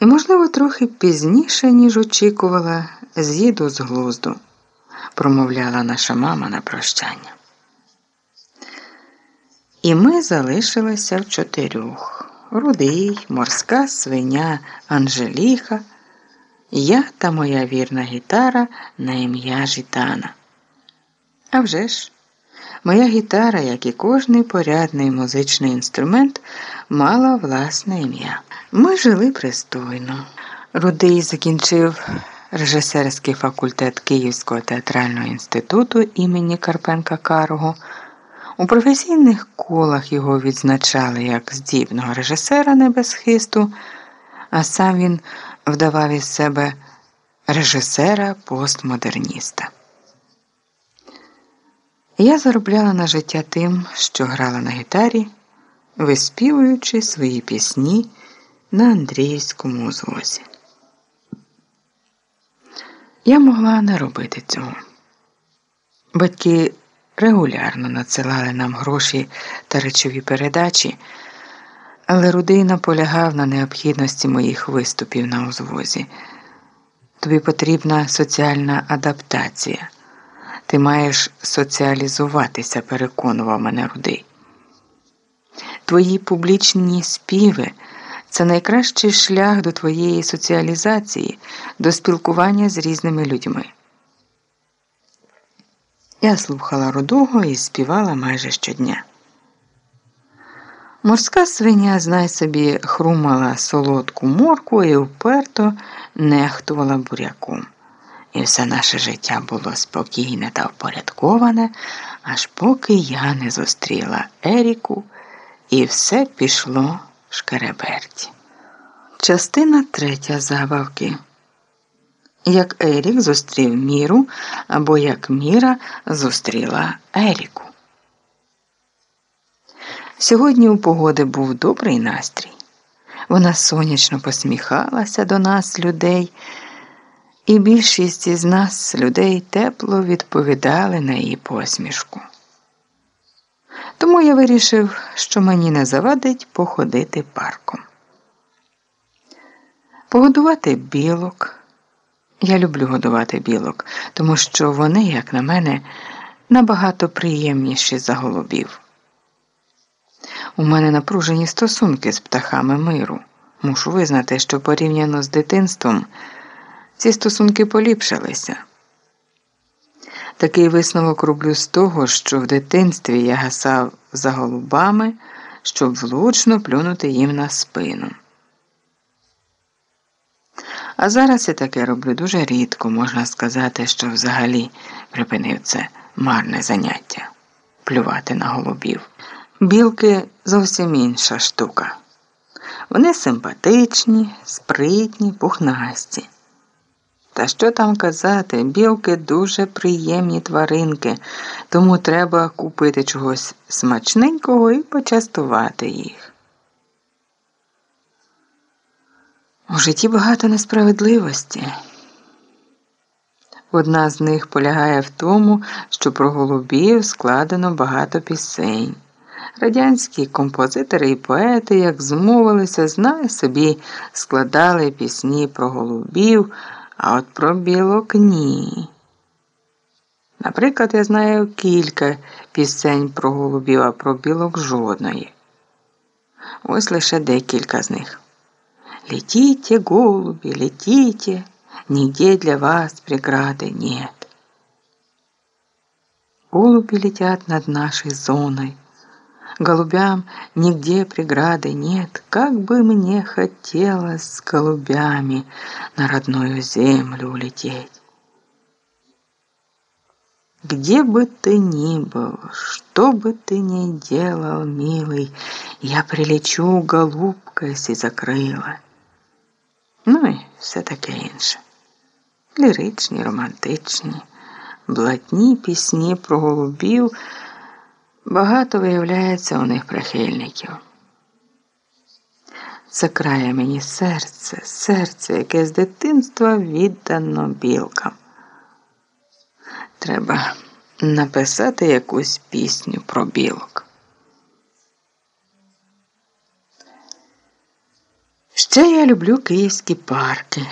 І, можливо, трохи пізніше, ніж очікувала, з'їду з глузду, промовляла наша мама на прощання. І ми залишилися в чотирьох: рудий, морська свиня Анжеліха, я та моя вірна гітара на ім'я Жітана. А вже ж, моя гітара, як і кожний порядний музичний інструмент, мала власне ім'я. Ми жили пристойно. Рудий закінчив режисерський факультет Київського театрального інституту імені Карпенка Карого. У професійних колах його відзначали як здібного режисера небезхисту, а сам він вдавав із себе режисера постмодерніста. Я заробляла на життя тим, що грала на гітарі, виспівуючи свої пісні на Андріївському узвозі. Я могла не робити цього. Батьки регулярно надсилали нам гроші та речові передачі, але Рудий наполягав на необхідності моїх виступів на узвозі. Тобі потрібна соціальна адаптація. Ти маєш соціалізуватися, переконував мене Рудий. Твої публічні співи це найкращий шлях до твоєї соціалізації, до спілкування з різними людьми. Я слухала рудого і співала майже щодня. Морська свиня, знай собі, хрумала солодку морку і вперто нехтувала буряком. І все наше життя було спокійне та впорядковане, аж поки я не зустріла Еріку, і все пішло шкереберті. Частина третя забавки. Як Ерік зустрів Міру, або як Міра зустріла Еріку. Сьогодні у погоди був добрий настрій. Вона сонячно посміхалася до нас, людей, і більшість із нас, людей, тепло відповідали на її посмішку. Тому я вирішив, що мені не завадить походити парком. Погодувати білок. Я люблю годувати білок, тому що вони, як на мене, набагато приємніші за голубів. У мене напружені стосунки з птахами миру. Мушу визнати, що порівняно з дитинством ці стосунки поліпшилися. Такий висновок роблю з того, що в дитинстві я гасав за голубами, щоб влучно плюнути їм на спину. А зараз я таке роблю дуже рідко, можна сказати, що взагалі припинив це марне заняття плювати на голубів. Білки зовсім інша штука. Вони симпатичні, спритні, пухнасті. Та що там казати, білки дуже приємні тваринки, тому треба купити чогось смачненького і почастувати їх. У житті багато несправедливості. Одна з них полягає в тому, що про голубів складено багато пісень. Радянські композитори і поети, як змовилися, знай собі, складали пісні про голубів, а от про білок ні. Наприклад, я знаю кілька пісень про голубів, а про білок жодної. Ось лише декілька з них. Летите, голуби, летите, нигде для вас преграды нет. Голуби летят над нашей зоной. Голубям нигде преграды нет, как бы мне хотелось с голубями на родную землю улететь. Где бы ты ни был, что бы ты ни делал, милый, я прилечу голубкой сизокрила. Ну і все таке інше. Ліричні, романтичні, блатні пісні про голубів. Багато виявляється у них прихильників. Закрає мені серце, серце, яке з дитинства віддано білкам. Треба написати якусь пісню про білок. Ще я люблю київські парки.